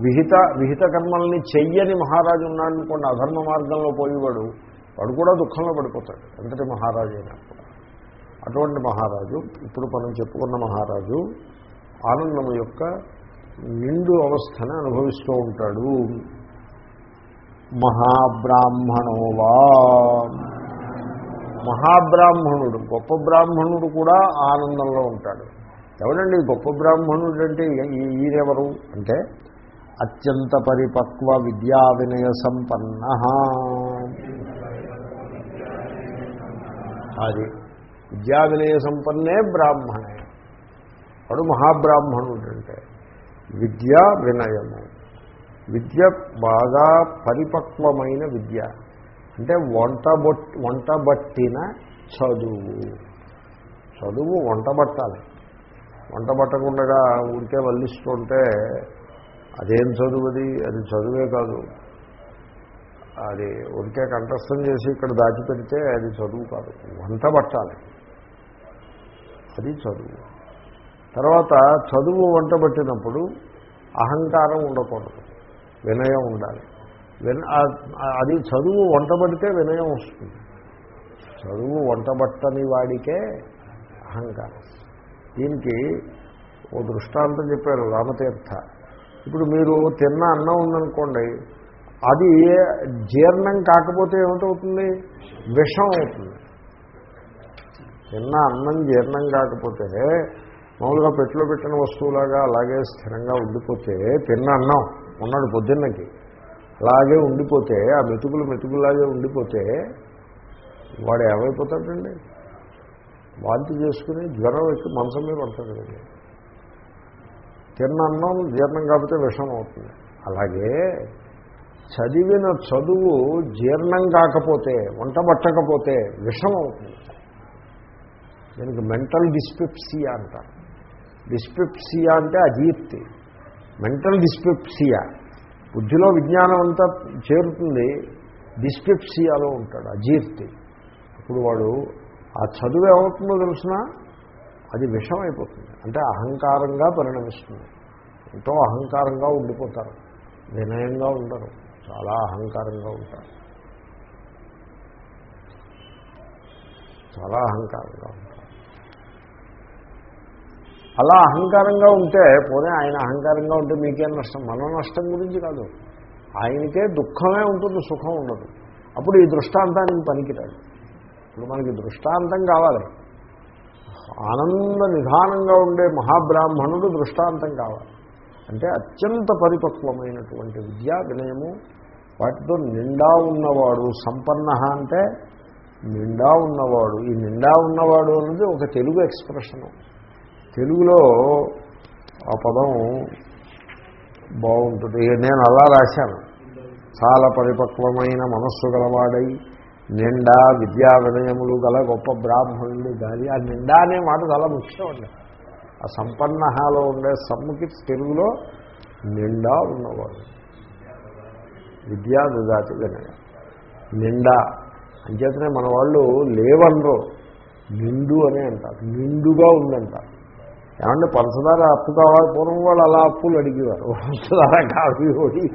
విహిత విహిత కర్మల్ని చెయ్యని మహారాజు ఉన్నాడు అనుకోండి అధర్మ మార్గంలో పోయేవాడు వాడు కూడా దుఃఖంలో పడిపోతాడు. ఎంతటి మహారాజు అయినా అటువంటి మహారాజు ఇప్పుడు మనం చెప్పుకున్న మహారాజు ఆనందము యొక్క నిండు అవస్థని అనుభవిస్తూ ఉంటాడు. మహాబ్రాహ్మణోవా మహాబ్రాహ్మణుడు గొప్ప బ్రాహ్మణుడు కూడా ఆనందంలో ఉంటాడు. ఎవడండి గొప్ప బ్రాహ్మణుడు అంటే ఈ- ఈయనెవరు? అంటే అత్యంత పరిపక్వ విద్యా వినయ సంపన్న. అది విద్యా వినయ సంపన్నే బ్రాహ్మణే. వాడు మహాబ్రాహ్మణుడు అంటే విద్య వినయము. విద్య బాగా పరిపక్వమైన విద్య. అంటే వంట బొట్ వంట బట్టిన చదువు. చదువు వంట పట్టాలి వంట పట్టకుండా ఊరికే వల్లిస్తుంటే అదేం చదువుది? అది చదువే కాదు. అది ఊరికే కంఠస్థం చేసి ఇక్కడ దాచిపెడితే అది చదువు కాదు. వంట పట్టాలి. అది చదువు. తర్వాత చదువు వంట పట్టినప్పుడు అహంకారం ఉండకూడదు. వినయం ఉండాలి. విన అది చదువు వంట పడితే వినయం వస్తుంది. చదువు వంట పట్టని వాడికే అహంకారం. దీనికి ఓ దృష్టాంతం చెప్పారు రామతీర్థ. ఇప్పుడు మీరు తిన్న అన్నం ఉందనుకోండి అది జీర్ణం కాకపోతే ఏమిటవుతుంది విషం అవుతుంది. తిన్న అన్నం జీర్ణం కాకపోతే మామూలుగా పెట్టులో పెట్టిన వస్తువులాగా అలాగే స్థిరంగా ఉండిపోతే తిన్న అన్నం ఉన్నాడు పొద్దున్నకి అలాగే ఉండిపోతే ఆ మెతుకులు మెతుకులాగే ఉండిపోతే వాడు ఏమైపోతాడండి? వాంతి చేసుకుని జ్వరం ఎక్కి మంచం మీద పడతాడు కదండి. తిన్న అన్నం జీర్ణం కాకపోతే విషం అవుతుంది. అలాగే చదివిన చదువు జీర్ణం కాకపోతే వంట పట్టకపోతే విషం అవుతుంది. దీనికి మెంటల్ డిస్పెప్సియా అంటారు. డిస్పెప్సియా అంటే అజీర్తి. Mental dyspepsia. బుద్ధిలో విజ్ఞానం అంతా చేరుతుంది డిస్పెప్సియాలో ఉంటాడు అజీర్తి. ఇప్పుడు వాడు ఆ చదువు ఏమవుతుందో తెలిసిన? అది విషం అయిపోతుంది అంటే అహంకారంగా పరిణమిస్తుంది. ఎంతో అహంకారంగా ఉండిపోతారు. వినయంగా ఉండరు. చాలా అహంకారంగా ఉంటారు. చాలా అహంకారంగా ఉంటారు. అలా అహంకారంగా ఉంటే పోనీ ఆయన అహంకారంగా ఉంటే మీకేం నష్టం? మన నష్టం గురించి కాదు. ఆయనకే దుఃఖమే ఉంటుంది సుఖం ఉండదు. అప్పుడు ఈ దృష్టాంతానికి పనికిరాడు ఇప్పుడు మనకి దృష్టాంతం కావాలి. ఆనంద నిధానంగా ఉండే మహాబ్రాహ్మణుడు దృష్టాంతం కావాలి. అంటే అత్యంత పరిపక్వమైనటువంటి విద్యా వినయము వాటితో నిండా ఉన్నవాడు సంపన్న అంటే నిండా ఉన్నవాడు. ఈ నిండా ఉన్నవాడు అనేది ఒక తెలుగు ఎక్స్ప్రెషను. తెలుగులో ఆ పదం బాగుంటుంది. నేను అలా రాశాను. చాలా పరిపక్వమైన మనస్సు గలవాడై నిండా విద్యా వినయములు గల గొప్ప బ్రాహ్మణులు కానీ ఆ నిండా అనే మాట చాలా ముఖ్యం అండి. ఆ సంపన్నహాలో ఉండే సమ్ముకి తెలుగులో నిండా ఉన్నవాడు. విద్యా విదాతి వినయ. నిండా. అంచేతనే మన వాళ్ళు లేవనరు. నిండు అని అంటారు. నిండుగా ఉందంటారు. ఏమంటే పంచదార అప్పు కావాలి పూర్వం వాళ్ళు అలా అప్పులు అడిగేవారు. పంచదార కాఫీ ఓడి.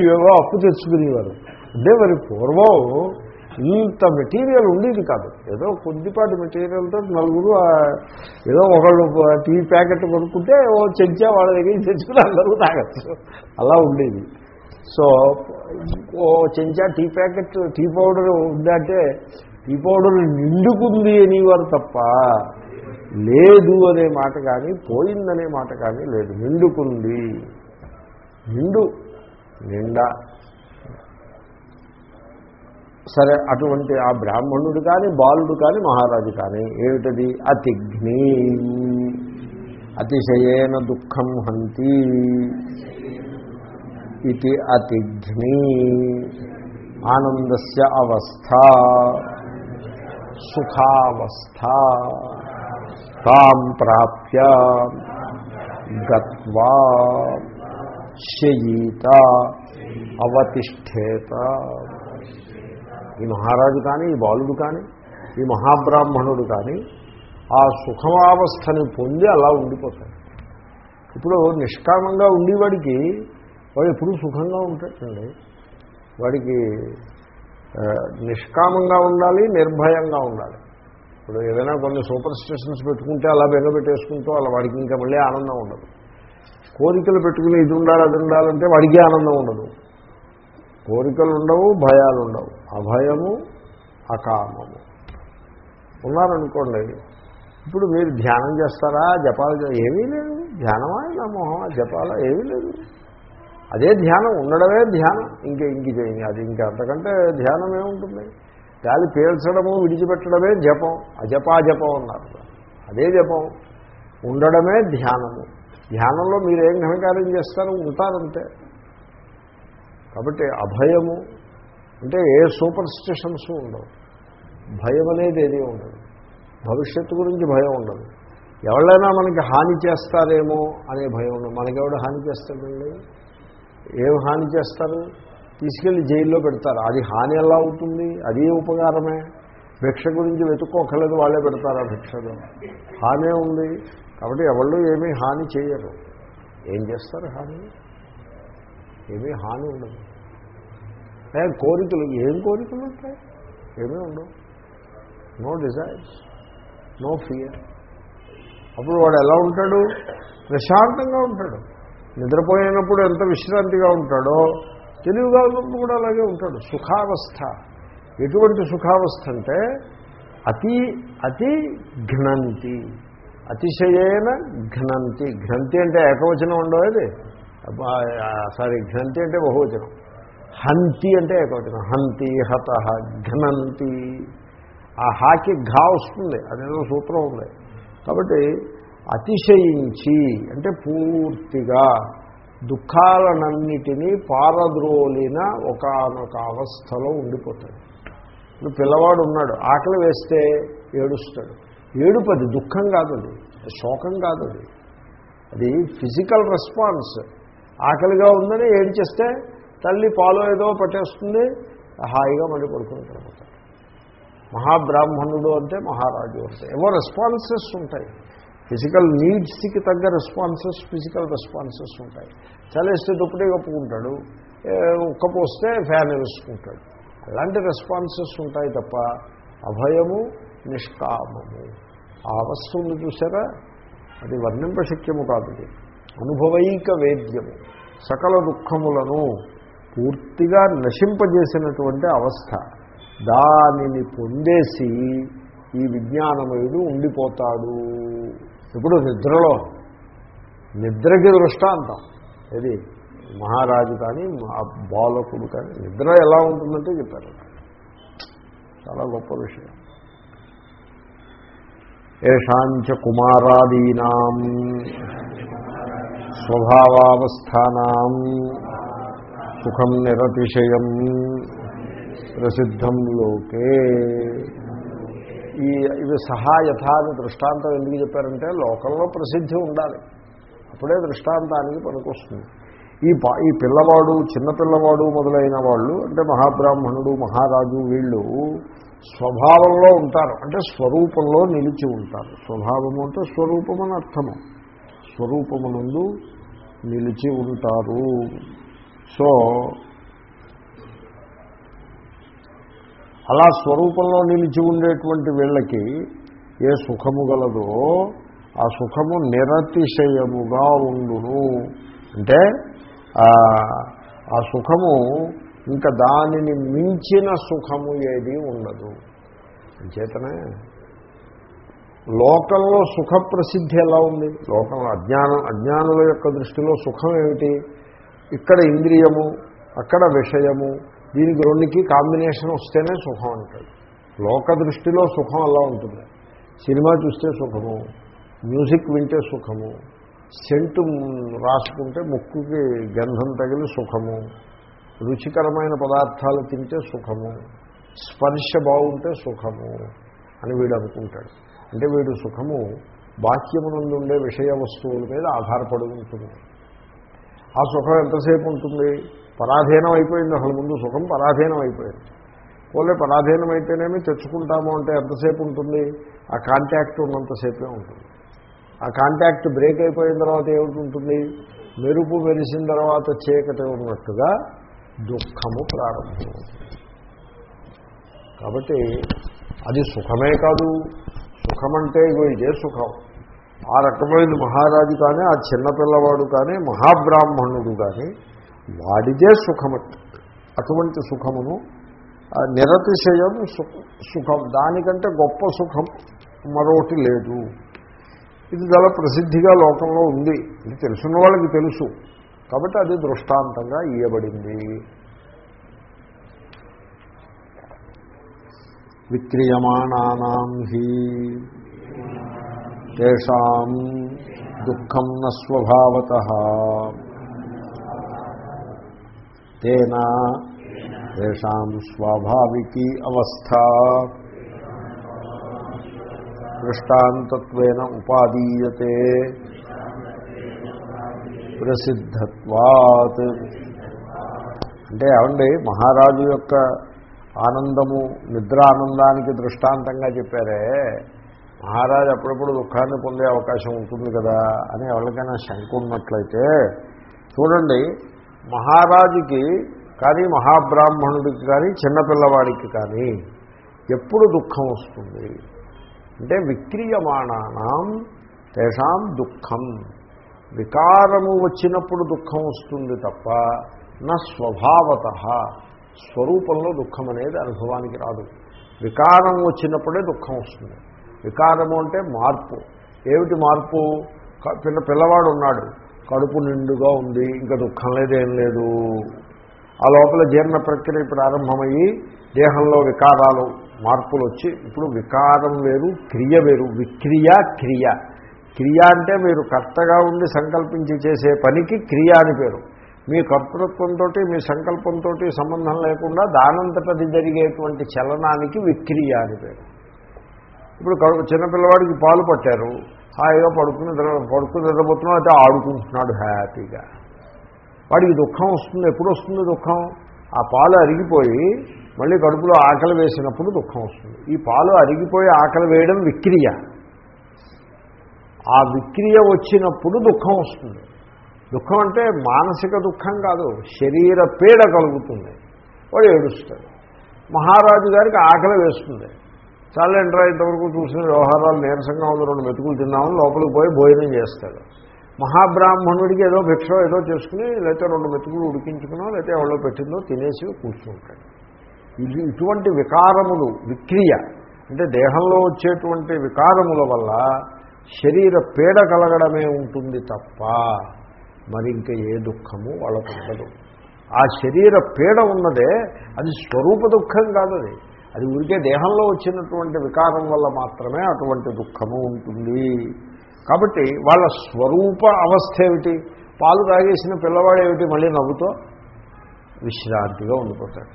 ఇవేవో అప్పు తెచ్చుకునేవారు. అంటే మరి పూర్వం ఇంత మెటీరియల్ ఉండేది కాదు. ఏదో కొద్దిపాటి మెటీరియల్తో నలుగురు ఏదో ఒకళ్ళు టీ ప్యాకెట్ కొనుక్కుంటే ఓ చెంచా వాళ్ళ దగ్గర తెచ్చుకుని అందరూ తాగచ్చు. అలా ఉండేది. సో ఓ చెంచా టీ ప్యాకెట్ టీ పౌడర్ ఉందంటే టీ పౌడర్ నిండుకుంది అనేవారు తప్ప లేదు అనే మాట కానీ పోయిందనే మాట కానీ లేదు. నిండుకుంది. నిండు నిండా. సరే అటువంటి ఆ బ్రాహ్మణుడు కానీ బాలుడు కానీ మహారాజు కానీ ఏమిటది? అతిఘ్ని. అతిశయేన దుఃఖం హంతి. ఇది అతిఘ్ని. ఆనందస్య అవస్థ. సుఖావస్థ. తాం ప్రాప్య. గత్వా. శయీత అవతిష్టేత ఈ మహారాజు కానీ ఈ బాలుడు కానీ ఈ మహాబ్రాహ్మణుడు కానీ ఆ సుఖమావస్థని పొంది అలా ఉండిపోతాడు ఇప్పుడు నిష్కామంగా ఉండేవాడికి వాడు ఎప్పుడూ సుఖంగా ఉంటాడండి. వాడికి నిష్కామంగా ఉండాలి నిర్భయంగా ఉండాలి. ఇప్పుడు ఏదైనా కొన్ని సూపర్ స్టేషన్స్ పెట్టుకుంటే అలా బెంగపెట్టేసుకుంటూ అలా వాడికి ఇంకా మళ్ళీ ఆనందం ఉండదు. కోరికలు పెట్టుకుని ఇది ఉండాలి అది ఉండాలంటే వాడికి ఆనందం ఉండదు. కోరికలు ఉండవు భయాలు ఉండవు అభయము అకామము. ఉన్నారనుకోండి ఇప్పుడు మీరు ధ్యానం చేస్తారా జపాలు ఏమీ లేదు. ధ్యానమా ఇలా మొహమా జపాలా ఏమీ లేదు. అదే ధ్యానం ఉండడమే ధ్యానం. ఇంకా ఇంక చేయండి అది ఇంకా అంతకంటే ధ్యానం ఏముంటుంది? గాలి పీల్చడము విడిచిపెట్టడమే జపం. అజపా జపం అన్నారు. అదే జపం. ఉండడమే ధ్యానము. ధ్యానంలో మీరు ఏం ఘనకార్యం చేస్తారు? ఉంటారంతే. కాబట్టి అభయము అంటే ఏ సూపర్ స్టిషన్స్ ఉండవు. భయం అనేది ఏది ఉండదు. భవిష్యత్తు గురించి భయం ఉండదు. ఎవరైనా మనకి హాని చేస్తారేమో అనే భయం ఉండదు. మనకెవడు హాని చేస్తాడండి? ఏం హాని చేస్తారు? తీసుకెళ్ళి జైల్లో పెడతారు. అది హాని ఎలా అవుతుంది? అది ఉపకారమే. భిక్ష గురించి వెతుక్కోకలేదు వాళ్ళే పెడతారు ఆ భిక్షలో హానే ఉంది. కాబట్టి ఎవళ్ళు ఏమీ హాని చేయరు. ఏం చేస్తారు హాని? ఏమీ హాని ఉండదు. కోరికలు? ఏం కోరికలు ఉంటాయి? ఏమీ ఉండవు. నో డిజైర్స్ నో ఫియర్ అప్పుడు వాడు ఎలా ఉంటాడు? ప్రశాంతంగా ఉంటాడు. నిద్రపోయినప్పుడు ఎంత విశ్రాంతిగా ఉంటాడో తెలివిగా ఉన్నప్పుడు కూడా అలాగే ఉంటాడు. సుఖావస్థ. ఎటువంటి సుఖావస్థ అంటే అతి అతి ఘ్నంతి. అతిశయేన ఘ్నంతి. ఘ్నంతి అంటే ఏకవచనం ఉండవు అది సారీ ఘ్నంతి అంటే బహువచనం. హంతి అంటే ఏకవచనం. హంతి హత ఘనంతి. ఆ హాకి ఘా వస్తుంది. అదేదో సూత్రం ఉంది. కాబట్టి అతిశయించి అంటే పూర్తిగా దుఃఖాలనన్నిటినీ పారద్రోలిన ఒకనొక అవస్థలో ఉండిపోతాడు. ఇప్పుడు పిల్లవాడు ఉన్నాడు. ఆకలి వేస్తే ఏడుస్తాడు. ఏడుపు అది దుఃఖం కాదు అది శోకం కాదు అది అది ఫిజికల్ రెస్పాన్స్. ఆకలిగా ఉందని ఏడిచేస్తే తల్లి పాలు ఏదో పట్టేస్తుంది హాయిగా మళ్ళీ పడుకుని పడిపోతాడు మహాబ్రాహ్మణుడు అంటే మహారాజు అంటే ఏవో రెస్పాన్సెస్ ఉంటాయి. ఫిజికల్ నీడ్స్కి తగ్గ రెస్పాన్సెస్ ఫిజికల్ రెస్పాన్సెస్ ఉంటాయి. చలేస్తే దుప్పటి కప్పుకుంటాడు ఉక్కపోస్తే ఫ్యాన్ వేసుకుంటాడు. అలాంటి రెస్పాన్సెస్ ఉంటాయి తప్ప అభయము నిష్కామము. ఆ వస్తువుని చూసారా? అది వర్ణింపశక్యము కాదు అనుభవైక వేద్యము. సకల దుఃఖములను పూర్తిగా నశింపజేసినటువంటి అవస్థ. దానిని పొందేసి ఈ విజ్ఞానమయుడు ఉండిపోతాడు. ఇప్పుడు నిద్రలో నిద్రకి దృష్టాంతం. ఇది మహారాజు కానీ బాలకుడు కానీ నిద్ర ఎలా ఉంటుందంటే చెప్పారు. చాలా గొప్ప విషయం. ఏషాంచ కుమారాదీనాం స్వభావావస్థానం సుఖం నిరతిశయం ప్రసిద్ధం లోకే. ఈ ఇవి సహా యథాని దృష్టాంతం ఎందుకు చెప్పారంటే లోకంలో ప్రసిద్ధి ఉండాలి. అప్పుడే దృష్టాంతానికి పనికొస్తుంది. ఈ పా ఈ పిల్లవాడు చిన్నపిల్లవాడు మొదలైన వాళ్ళు అంటే మహాబ్రాహ్మణుడు మహారాజు వీళ్ళు స్వభావంలో ఉంటారు. అంటే స్వరూపంలో నిలిచి ఉంటారు. స్వభావము అంటే స్వరూపం అని అర్థము. స్వరూపమునందు నిలిచి ఉంటారు. సో అలా స్వరూపంలో నిలిచి ఉండేటువంటి వీళ్ళకి ఏ సుఖము గలదో ఆ సుఖము నిరతిశయముగా ఉండును. అంటే ఆ సుఖము ఇంకా దానిని మించిన సుఖము ఏది ఉండదు. చేతనే లోకంలో సుఖ ప్రసిద్ధి ఎలా ఉంది? లోకంలో అజ్ఞానం అజ్ఞానుల యొక్క దృష్టిలో సుఖం ఏమిటి? ఇక్కడ ఇంద్రియము అక్కడ విషయము దీనికి రెండుకి కాంబినేషన్ వస్తేనే సుఖం అంటాడు లోక దృష్టిలో సుఖం అలా ఉంటుంది. సినిమా చూస్తే సుఖము మ్యూజిక్ వింటే సుఖము సెంటు రాసుకుంటే ముక్కుకి గంధం తగిలి సుఖము రుచికరమైన పదార్థాలు తింటే సుఖము స్పర్శ బాగుంటే సుఖము అని వీడు అనుకుంటాడు. అంటే వీడు సుఖము బాహ్యమునందుండే విషయ వస్తువుల మీద ఆధారపడి ఉంటుంది. ఆ సుఖం ఎంతసేపు ఉంటుంది? పరాధీనం అయిపోయింది అసలు ముందు సుఖం పరాధీనం అయిపోయింది. పోలే పరాధీనం అయితేనేమి తెచ్చుకుంటాము అంటే ఎంతసేపు ఉంటుంది? ఆ కాంటాక్ట్ ఉన్నంతసేపే ఉంటుంది. ఆ కాంటాక్ట్ బ్రేక్ అయిపోయిన తర్వాత ఏమిటి ఉంటుంది? మెరుపు మెరిసిన తర్వాత చీకటి ఉన్నట్టుగా దుఃఖము ప్రారంభమవుతుంది. కాబట్టి అది సుఖమే కాదు. సుఖమంటే ఇగో ఇదే సుఖం. ఆ రకమైన మహారాజు కానీ ఆ చిన్నపిల్లవాడు కానీ మహాబ్రాహ్మణుడు కానీ వాడిదే సుఖము అటువంటి సుఖమును నిరతిశయం సుఖం. దానికంటే గొప్ప సుఖం మరొకటి లేదు. ఇది చాలా ప్రసిద్ధిగా లోకంలో ఉంది. ఇది తెలుసున్న వాళ్ళకి తెలుసు. కాబట్టి అది దృష్టాంతంగా ఇయ్యబడింది. విక్రియమాణానాం హీ. తేషాం దుఃఖం న స్వభావత. తేన తేషాం స్వాభావికీ అవస్థ. దృష్టాంతత్వేన ఉపాదీయతే. ప్రసిద్ధత్వాత్. అంటే ఏమండి మహారాజు యొక్క ఆనందము నిద్ర ఆనందానికి దృష్టాంతంగా చెప్పారే. మహారాజు అప్పుడప్పుడు దుఃఖాన్ని పొందే అవకాశం ఉంటుంది కదా అని ఎవరికైనా శంక ఉన్నట్లయితే చూడండి మహారాజుకి కానీ మహాబ్రాహ్మణుడికి కానీ చిన్నపిల్లవాడికి కానీ ఎప్పుడు దుఃఖం వస్తుంది? అంటే విక్రియమాణానం తేషాం దుఃఖం. వికారము వచ్చినప్పుడు దుఃఖం వస్తుంది తప్ప నా స్వభావత స్వరూపంలో దుఃఖం అనేది అనుభవానికి రాదు. వికారం వచ్చినప్పుడే దుఃఖం వస్తుంది. వికారము అంటే మార్పు. ఏమిటి మార్పు? పిల్ల పిల్లవాడు ఉన్నాడు. కడుపు నిండుగా ఉంది ఇంకా దుఃఖం లేదేం లేదు. ఆ లోపల జీర్ణ ప్రక్రియ ప్రారంభమయ్యి దేహంలో వికారాలు మార్పులు వచ్చి ఇప్పుడు వికారం వేరు క్రియ వేరు. విక్రియ క్రియ. క్రియ అంటే మీరు కర్తగా ఉండి సంకల్పించి చేసే పనికి క్రియ అని పేరు. మీ కర్తృత్వంతో మీ సంకల్పంతో సంబంధం లేకుండా దానంతటది జరిగేటువంటి చలనానికి విక్రియ అని పేరు. ఇప్పుడు చిన్నపిల్లవాడికి పాలు పట్టారు. హాయిగా పడుకుని పడుకుని నిద్రపోతున్నాడు అయితే ఆడుకుంటున్నాడు హ్యాపీగా. వాడికి దుఃఖం వస్తుంది. ఎప్పుడు వస్తుంది దుఃఖం? ఆ పాలు అరిగిపోయి మళ్ళీ కడుపులో ఆకలి వేసినప్పుడు దుఃఖం వస్తుంది. ఈ పాలు అరిగిపోయి ఆకలి వేయడం విక్రియ. ఆ విక్రియ వచ్చినప్పుడు దుఃఖం వస్తుంది. దుఃఖం అంటే మానసిక దుఃఖం కాదు శరీర పీడ కలుగుతుంది. వాడు ఏడుస్తాడు. మహారాజు గారికి ఆకలి వేస్తుంది. చాలా ఎంట్రా ఇంతవరకు చూసిన వ్యవహారాలు నీరసంగా ఉంది రెండు మెతుకులు తిన్నామని లోపలికి పోయి భోజనం చేస్తాడు. మహాబ్రాహ్మణుడికి ఏదో భిక్ష ఏదో చేసుకుని లేకపోతే రెండు మెతుకులు ఉడికించుకునో లేకపోతే ఎవరో పెట్టిందో తినేసి కూర్చుంటాడు. ఇది ఇటువంటి వికారములు విక్రియ అంటే దేహంలో వచ్చేటువంటి వికారముల వల్ల శరీర పీడ కలగడమే ఉంటుంది తప్ప మరి ఇంకా ఏ దుఃఖము వాళ్ళకు ఉండదు. ఆ శరీర పీడ ఉన్నదే అది స్వరూప దుఃఖం కాదు అది అది ఊరికే దేహంలో వచ్చినటువంటి వికారం వల్ల మాత్రమే అటువంటి దుఃఖము ఉంటుంది. కాబట్టి వాళ్ళ స్వరూప అవస్థ ఏమిటి? పాలు తాగేసిన పిల్లవాడు ఏమిటి? మళ్ళీ నవ్వుతో విశ్రాంతిగా ఉండిపోతాడు.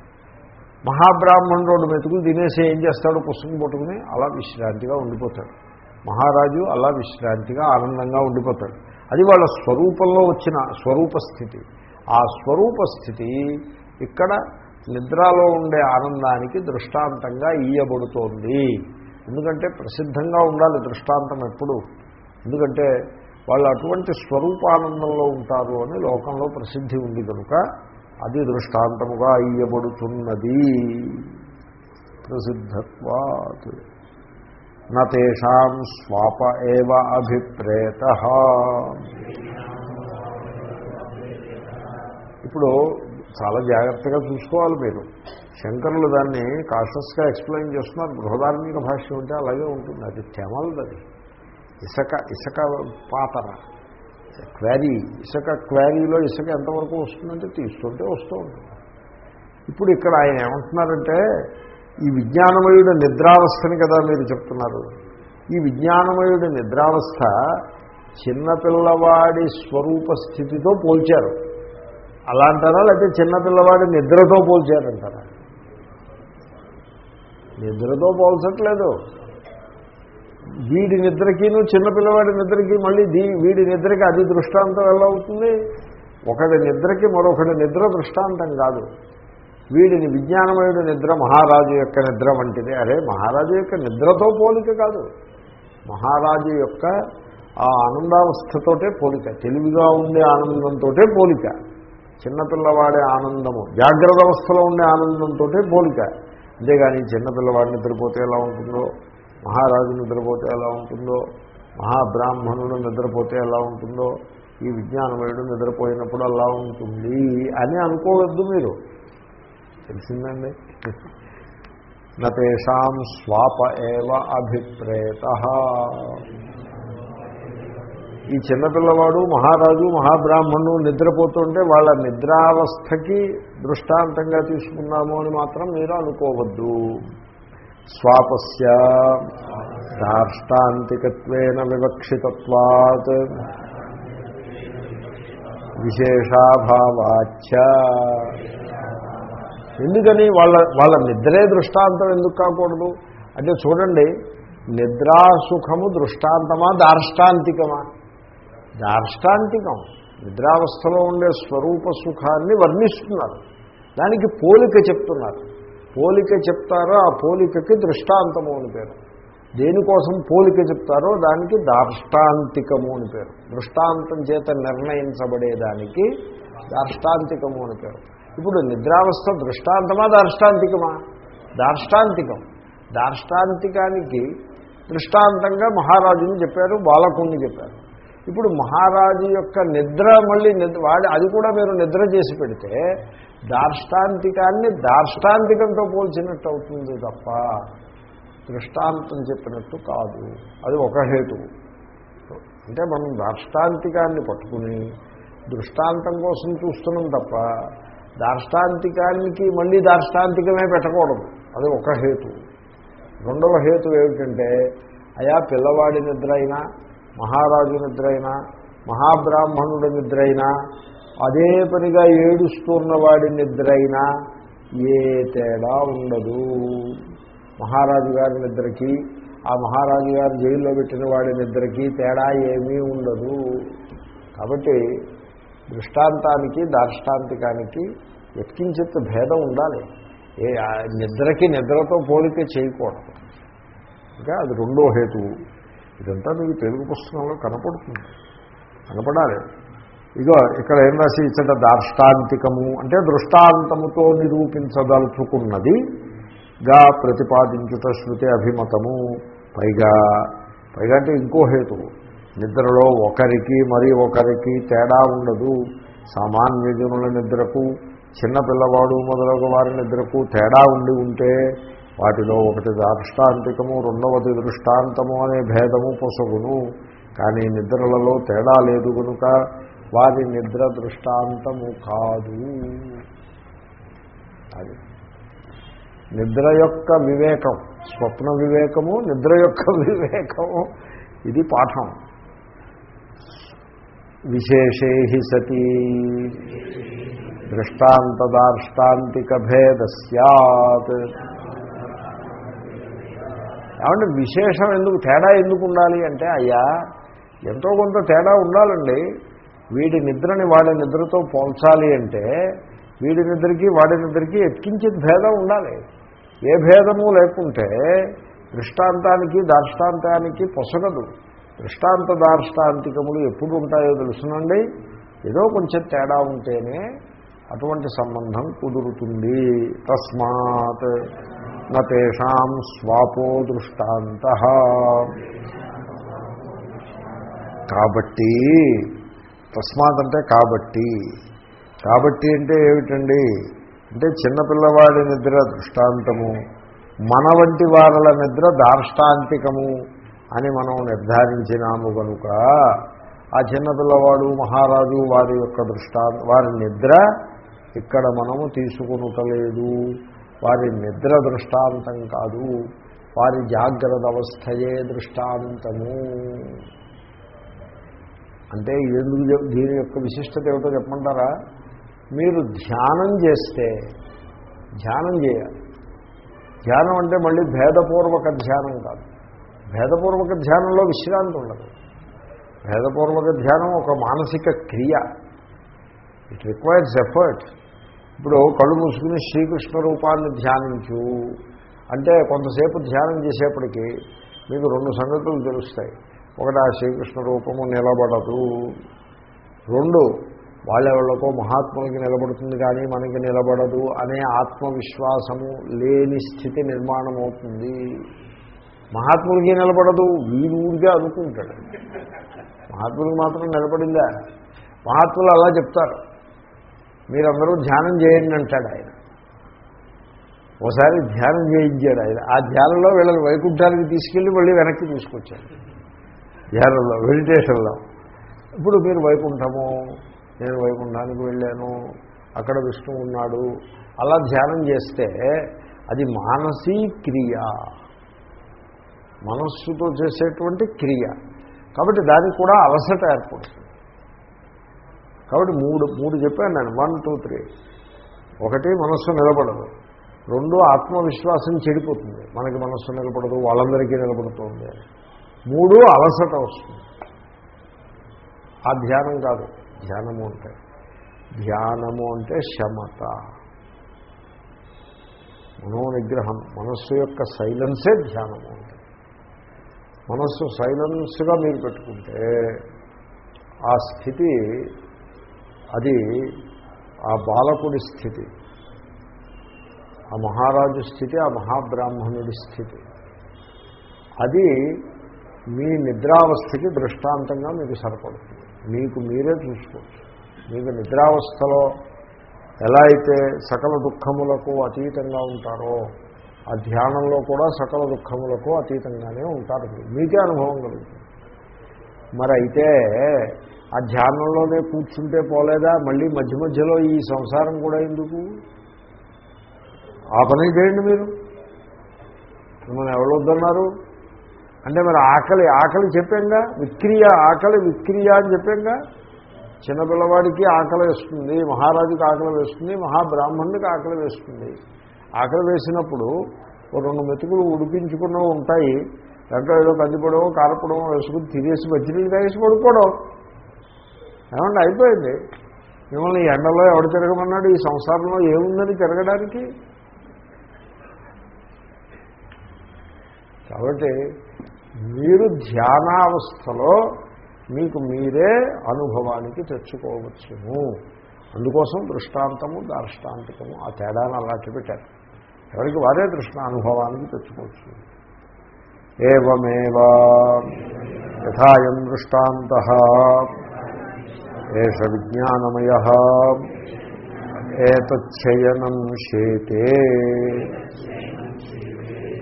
మహాబ్రాహ్మణుడు రెండు మెతుకులు తినేసి ఏం చేస్తాడు? పుస్తకం పట్టుకుని అలా విశ్రాంతిగా ఉండిపోతాడు. మహారాజు అలా విశ్రాంతిగా ఆనందంగా ఉండిపోతాడు. అది వాళ్ళ స్వరూపంలో వచ్చిన స్వరూప స్థితి ఆ స్వరూప స్థితి ఇక్కడ నిద్రలో ఉండే ఆనందానికి దృష్టాంతంగా ఇయ్యబడుతోంది ఎందుకంటే ప్రసిద్ధంగా ఉండాలి దృష్టాంతం ఎప్పుడు. ఎందుకంటే వాళ్ళు అటువంటి స్వరూపానందంలో ఉంటారు అని లోకంలో ప్రసిద్ధి ఉంది కనుక అది దృష్టాంతముగా ఇయ్యబడుతున్నది ప్రసిద్ధత్వాత్. నేషాం స్వాప ఏవ అభిప్రేత. ఇప్పుడు చాలా జాగ్రత్తగా చూసుకోవాలి మీరు. శంకరులు దాన్ని కాషస్గా ఎక్స్ప్లెయిన్ చేస్తున్నారు. బృహదార్మిక భాష ఉంటే అలాగే ఉంటుంది. అది తెమలది ఇసుక ఇసుక పాతర. క్వారీ. ఇసుక క్వారీలో ఇసుక ఎంతవరకు వస్తుందంటే తీస్తుంటే వస్తూ ఉంటుంది. ఇప్పుడు ఇక్కడ ఆయన ఏమంటున్నారంటే ఈ విజ్ఞానమయుడు నిద్రావస్థని కదా మీరు చెప్తున్నారు. ఈ విజ్ఞానమయుడి నిద్రావస్థ చిన్నపిల్లవాడి స్వరూప స్థితితో పోల్చారు. అలా అంటారా లేకపోతే చిన్నపిల్లవాడి నిద్రతో పోల్చారంటారా? నిద్రతో పోల్చట్లేదు. వీడి నిద్రకిను చిన్నపిల్లవాడి నిద్రకి మళ్ళీ దీ వీడి నిద్రకి అది దృష్టాంతం ఎలా అవుతుంది? ఒకడి నిద్రకి మరొకటి నిద్ర దృష్టాంతం కాదు. వీడిని విజ్ఞానమయుడు నిద్ర మహారాజు యొక్క నిద్ర వంటిది. అరే మహారాజు యొక్క నిద్రతో పోలిక కాదు. మహారాజు యొక్క ఆ ఆనందావస్థతోటే పోలిక తెలివిగా ఉండే ఆనందంతో పోలిక. చిన్నపిల్లవాడే ఆనందము. జాగ్రత్త అవస్థలో ఉండే ఆనందంతో పోలిక. అంతేగాని చిన్నపిల్లవాడు నిద్రపోతే ఎలా ఉంటుందో మహారాజు నిద్రపోతే ఎలా ఉంటుందో మహాబ్రాహ్మణుడు నిద్రపోతే ఎలా ఉంటుందో ఈ విజ్ఞానమయుడు నిద్రపోయినప్పుడు అలా ఉంటుంది అని అనుకోవద్దు మీరు. తెలిసిందండి? నతేషాం స్వాప ఏవ అభిప్రేత. ఈ చిన్నపిల్లవాడు మహారాజు మహాబ్రాహ్మణుడు నిద్రపోతుంటే వాళ్ళ నిద్రావస్థకి దృష్టాంతంగా తీసుకున్నాము అని మాత్రం మీరు అనుకోవద్దు. స్వాపస్య దార్ష్టాంతికత్వేన వివక్షితత్వాత్ విశేషాభావాచ ఎందుకని వాళ్ళ వాళ్ళ నిద్రే దృష్టాంతం ఎందుకు కాకూడదు? అంటే చూడండి నిద్రాసుఖము దృష్టాంతమా దార్ష్టాంతికమా? దార్ష్టాంతికం నిద్రావస్థలో ఉండే స్వరూప సుఖాన్ని వర్ణిస్తున్నారు. దానికి పోలిక చెప్తున్నారు. పోలిక చెప్తారో? ఆ పోలికకి దృష్టాంతము అని పేరు. దేనికోసం పోలిక చెప్తారో దానికి దార్ష్టాంతికము అని పేరు. దృష్టాంతం చేత నిర్ణయించబడేదానికి దార్ష్టాంతికము అని పేరు. ఇప్పుడు నిద్రావస్థ దృష్టాంతమా దార్ష్టాంతికమా? దార్ష్టాంతికం. దార్ష్టాంతికానికి దృష్టాంతంగా మహారాజుని చెప్పారు బాలకుణ్ణి చెప్పారు. ఇప్పుడు మహారాజు యొక్క నిద్ర మళ్ళీ నిద్ర వాడి అది కూడా మీరు నిద్ర చేసి పెడితే దార్ష్టాంతికాన్ని దార్ష్టాంతికంతో పోల్చినట్టు అవుతుంది తప్ప దృష్టాంతం చెప్పినట్టు కాదు. అది ఒక హేతువు అంటే మనం దార్ష్టాంతికాన్ని పట్టుకుని దృష్టాంతం కోసం చూస్తున్నాం తప్ప దార్ష్టాంతికానికి మళ్ళీ దార్ష్టాంతికమే పెట్టకూడదు. అది ఒక హేతు. రెండవ హేతు ఏమిటంటే అయా పిల్లవాడి నిద్ర అయినా మహారాజు నిద్ర అయినా మహాబ్రాహ్మణుడి నిద్ర అయినా అదే పనిగా ఏడుస్తున్న వాడి నిద్ర అయినా ఏ తేడా ఉండదు. మహారాజు గారి నిద్రకి ఆ మహారాజు గారు జైల్లో పెట్టిన వాడి నిద్రకి తేడా ఏమీ ఉండదు. కాబట్టి దృష్టాంతానికి దార్ష్టాంతికానికి ఎత్కించిత్ భేదం ఉండాలి. ఏ ఆ నిద్రకి నిద్రతో పోలిక చేయకూడదు. ఇంకా అది రెండో హేతువు. ఇదంతా మీకు తెలుగు పుస్తకంలో కనపడుతుంది. కనపడాలి. ఇగో ఇక్కడ ఏం రాసి ఇచ్చట దార్ష్టాంతికము అంటే దృష్టాంతముతో నిరూపించదలుచుకున్నది గా ప్రతిపాదించుట శృతి అభిమతము. పైగా పైగా అంటే ఇంకో హేతువు. నిద్రలో ఒకరికి మరి ఒకరికి తేడా ఉండదు. సామాన్య జనుల నిద్రకు చిన్నపిల్లవాడు మొదలగు వారి నిద్రకు తేడా ఉండి ఉంటే వాటిలో ఒకటి దార్ష్టాంతికము రెండవది దృష్టాంతము అనే భేదము పొసగును. కానీ నిద్రలలో తేడా లేదు కనుక వారి నిద్ర దృష్టాంతము కాదు. అది. నిద్ర యొక్క వివేకం స్వప్న వివేకము నిద్ర యొక్క వివేకము ఇది పాఠం. విశేషే సతీ. దృష్టాంతదార్ష్టాంతిక భేద సత్ ఏమంటే విశేషం ఎందుకు? తేడా ఎందుకు ఉండాలి అంటే అయ్యా ఎంతో కొంత తేడా ఉండాలండి. వీడి నిద్రని వాడి నిద్రతో పోల్చాలి అంటే వీడి నిద్రకి వాడి నిద్రకి ఎత్కించే భేదం ఉండాలి. ఏ భేదము లేకుంటే దృష్టాంతానికి దార్ష్టాంతానికి పొసగదు. దృష్టాంత దార్ష్టాంతికములు ఎప్పుడు ఉంటాయో తెలుసునండి. ఏదో కొంచెం తేడా ఉంటేనే అటువంటి సంబంధం కుదురుతుంది. తస్మాత్. నేషాం స్వాపో దృష్టాంత. కాబట్టి తస్మాత్ అంటే కాబట్టి. కాబట్టి అంటే ఏమిటండి? అంటే చిన్నపిల్లవాడి నిద్ర దృష్టాంతము మన వంటి వారల నిద్ర దార్ష్టాంతికము అని మనం నిర్ధారించినాము కనుక ఆ చిన్నపిల్లవాడు మహారాజు వారి యొక్క దృష్టాంత వారి నిద్ర ఇక్కడ మనము తీసుకునుటలేదు. వారి నిద్ర దృష్టాంతం కాదు వారి జాగ్రత్త అవస్థయే దృష్టాంతము. అంటే ఎందుకు దీని యొక్క విశిష్టత ఏమిటో చెప్పమంటారా? మీరు ధ్యానం చేస్తే ధ్యానం చేయాలి. ధ్యానం అంటే మళ్ళీ భేదపూర్వక ధ్యానం కాదు. భేదపూర్వక ధ్యానంలో విశ్రాంతి ఉండదు. భేదపూర్వక ధ్యానం ఒక మానసిక క్రియ. ఇట్ రిక్వైర్స్ ఎఫర్ట్ ఇప్పుడు కళ్ళు మూసుకుని శ్రీకృష్ణ రూపాన్ని ధ్యానించు. అంటే కొంతసేపు ధ్యానం చేసేప్పటికీ మీకు రెండు సంగతులు తెలుస్తాయి. ఒకటి ఆ శ్రీకృష్ణ రూపము నిలబడదు. రెండు వాళ్ళెవళ్ళకో మహాత్ములకి నిలబడుతుంది కానీ మనకి నిలబడదు అనే ఆత్మవిశ్వాసము లేని స్థితి నిర్మాణం అవుతుంది మహాత్ములకి నిలబడదు వీరుగా అనుకుంటాడు. మహాత్ములకి మాత్రం నిలబడిందా? మహాత్ములు అలా చెప్తారు. మీరందరూ ధ్యానం చేయండి అంటాడు ఆయన. ఒకసారి ధ్యానం చేయించాడు ఆయన. ఆ ధ్యానంలో వీళ్ళని వైకుంఠానికి తీసుకెళ్ళి మళ్ళీ వెనక్కి తీసుకొచ్చాడు. ధ్యానంలో మెడిటేషన్లో. ఇప్పుడు మీరు వైకుంఠము నేను వైకుంఠానికి వెళ్ళాను అక్కడ విష్ణు ఉన్నాడు. అలా ధ్యానం చేస్తే అది మానసీ క్రియ. మనస్సుతో చేసేటువంటి క్రియ. కాబట్టి దానికి కూడా అలసట ఏర్పడుతుంది. కాబట్టి మూడు మూడు చెప్పాను నేను. వన్ టూ త్రీ ఒకటి మనస్సు నిలబడదు. రెండు ఆత్మవిశ్వాసం చెడిపోతుంది. మనకి మనస్సు నిలబడదు వాళ్ళందరికీ నిలబడుతుంది. మూడు అలసట వస్తుంది. ఆ ధ్యానం కాదు ధ్యానము అంటే. ధ్యానము అంటే శమత మనోనిగ్రహం మనస్సు యొక్క సైలెన్సే ధ్యానము అంటే. మనస్సు సైలెన్స్గా మీరు పెట్టుకుంటే ఆ స్థితి అది ఆ బాలకుడి స్థితి. ఆ మహారాజు స్థితి ఆ మహాబ్రాహ్మణుడి స్థితి. అది మీ నిద్రావస్థకి దృష్టాంతంగా మీకు సరిపడుతుంది. మీకు మీరే చూసుకోవచ్చు. మీకు నిద్రావస్థలో ఎలా అయితే సకల దుఃఖములకు అతీతంగా ఉంటారో ఆ ధ్యానంలో కూడా సకల దుఃఖములకు అతీతంగానే ఉంటారు. మీకే అనుభవం కలుగుతుంది. మరి అయితే ఆ ధ్యానంలోనే కూర్చుంటే పోలేదా? మళ్ళీ మధ్య మధ్యలో ఈ సంసారం కూడా ఎందుకు? ఆ పని చేయండి మీరు. మిమ్మల్ని ఎవరు వద్దన్నారు? అంటే మరి ఆకలి ఆకలి చెప్పాంగా? విక్రియ ఆకలి విక్రియ అని చెప్పాంగా? చిన్నపిల్లవాడికి ఆకలి వేస్తుంది మహారాజుకి ఆకలి వేస్తుంది మహాబ్రాహ్మణుడికి ఆకలి వేస్తుంది. ఆకలి వేసినప్పుడు రెండు మెతుకులు ఉడిపించుకున్నవి ఉంటాయి. దాంట్లో ఏదో కందిపడమో కారపడమో వేసుకుని తినేసి మధ్యలో వేసి పడుకోవడం. ఏమంటే అయిపోయింది. మిమ్మల్ని ఎండలో ఎవడు తిరగమన్నాడు? ఈ సంసారంలో ఏముందని తిరగడానికి? కాబట్టి మీరు ధ్యానావస్థలో మీకు మీరే అనుభవానికి తెచ్చుకోవచ్చును. అందుకోసం దృష్టాంతము దార్ష్టాంతికము ఆ తేడాను అలాంటి పెట్టారు ఎవరికి వారే దృష్ట అనుభవానికి తెచ్చుకోవచ్చు. ఏమేవా యథాయం దృష్టాంత. ఏష విజ్ఞానమయ ఏతచ్చయనం శేతే.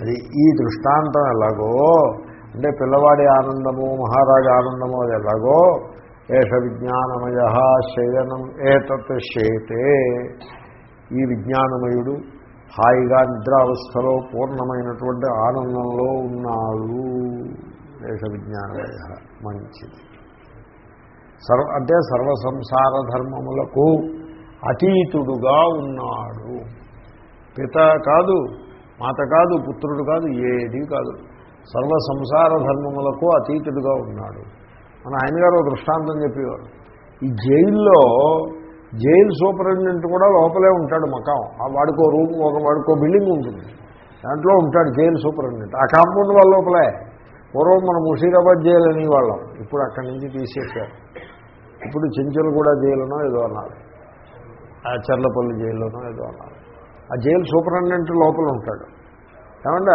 అది ఈ దృష్టాంతం ఎలాగో అంటే పిల్లవాడి ఆనందము మహారాజ ఆనందము అది ఎలాగో ఏష విజ్ఞానమయ శయనం ఏతత్ శేతే. ఈ విజ్ఞానమయుడు హాయిగా నిద్రావస్థలో పూర్ణమైనటువంటి ఆనందంలో ఉన్నాడు. ఏష విజ్ఞానమయ మంచిది. సర్వ అంటే సర్వసంసార ధర్మములకు అతీతుడుగా ఉన్నాడు. పిత కాదు మాత కాదు పుత్రుడు కాదు ఏది కాదు. సర్వ సంసార ధర్మములకు అతీతుడుగా ఉన్నాడు. మన ఆయన గారు దృష్టాంతం చెప్పేవారు. ఈ జైల్లో జైలు సూపరింటెండెంట్ కూడా లోపలే ఉంటాడు మకాం. ఆ వాడికో రూమ్ ఒక వాడికో బిల్డింగ్ ఉంటుంది. దాంట్లో ఉంటాడు జైలు సూపరింటెండెంట్. ఆ కాంపౌండ్ వాళ్ళ లోపలే. పూర్వం మన ముషీరాబాద్ జైలు అని వాళ్ళం ఇప్పుడు అక్కడి నుంచి తీసేశారు. ఇప్పుడు చెంచలగూడ జైలునో ఏదో అన్నారు. ఆ చర్లపల్లి జైల్లోనో ఏదో అన్నారు. ఆ జైలు సూపరింటెండెంట్ లోపల ఉంటాడు. ఏమంటే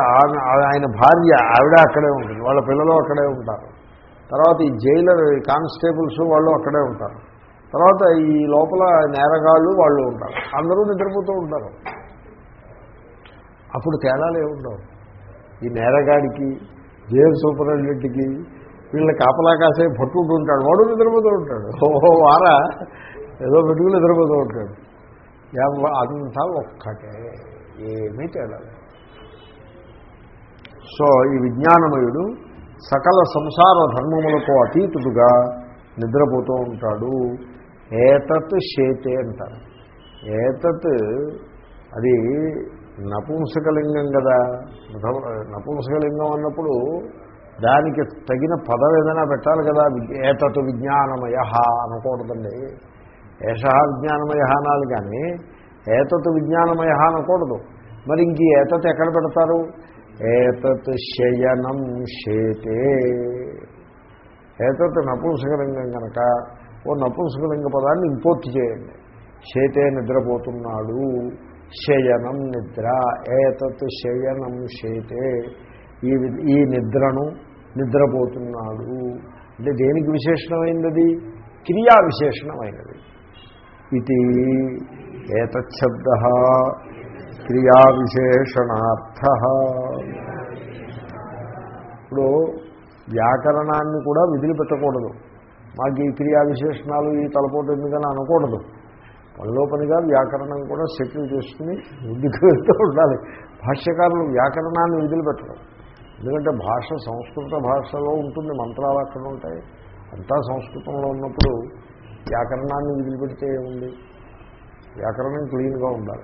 ఆయన భార్య ఆవిడ అక్కడే ఉంటుంది. వాళ్ళ పిల్లలు అక్కడే ఉంటారు. తర్వాత ఈ జైలర్ కానిస్టేబుల్స్ వాళ్ళు అక్కడే ఉంటారు. తర్వాత ఈ లోపల నేరగాళ్ళు వాళ్ళు ఉంటారు. అందరూ నిద్రపోతూ ఉంటారు. అప్పుడు తేడాలు ఏముండవు? ఈ నేరగాడికి జైలు సూపరింటెండెంట్కి వీళ్ళ కాపలా కాసే పట్టుకుంటూ ఉంటాడు. వాడు నిద్రపోతూ ఉంటాడు. ఓహో వారా? ఏదో పెట్టుకుని నిద్రపోతూ ఉంటాడు. అదంతా ఒక్కటే. ఏమీ తేడా సో ఈ విజ్ఞానమయుడు సకల సంసార ధర్మములకు అతీతుడుగా నిద్రపోతూ ఉంటాడు. ఏతత్ శేతే అంటారు. ఏతత్ అది నపుంసకలింగం కదా. నపుంసకలింగం అన్నప్పుడు దానికి తగిన పదం ఏదైనా పెట్టాలి కదా విజ్ఞ- విజ్ఞానమయ అనకూడదండి. ఏష విజ్ఞానమయ అనాలి కానీ ఏతత్ విజ్ఞానమయ అనకూడదు. మరి ఇంక ఏతత్ ఎక్కడ పెడతారు? ఏతత్ శయనం శేతే. ఏతత్ నపుంసకలింగం కనుక ఓ నపుంసకలింగ పదాన్ని ఇంపోర్ట్ చేయండి. శేతే నిద్రపోతున్నాడు శయనం నిద్ర ఏతత్ శయనం శేతే. ఈ ఈ నిద్రను నిద్రపోతున్నాడు. అంటే దేనికి విశేషణమైనది? క్రియా విశేషణమైనది. ఇది ఏతశబ్ద క్రియా విశేషణార్థ. ఇప్పుడు వ్యాకరణాన్ని కూడా విదిలిపెట్టకూడదు. మాకు ఈ క్రియా విశేషణాలు ఈ తలపోటు ఎందుకని అనకూడదు. పనిలో పనిగా వ్యాకరణం కూడా సెటిల్ చేసుకుని ముందుకు వెళ్తూ ఉండాలి. భాష్యకారులు వ్యాకరణాన్ని విదిలిపెట్టడం ఎందుకంటే భాష సంస్కృత భాషలో ఉంటుంది మంత్రాలు అక్కడ ఉంటాయి. అంతా సంస్కృతంలో ఉన్నప్పుడు వ్యాకరణాన్ని వదిలిపెడితే ఏముంది? వ్యాకరణం క్లీన్గా ఉండాలి.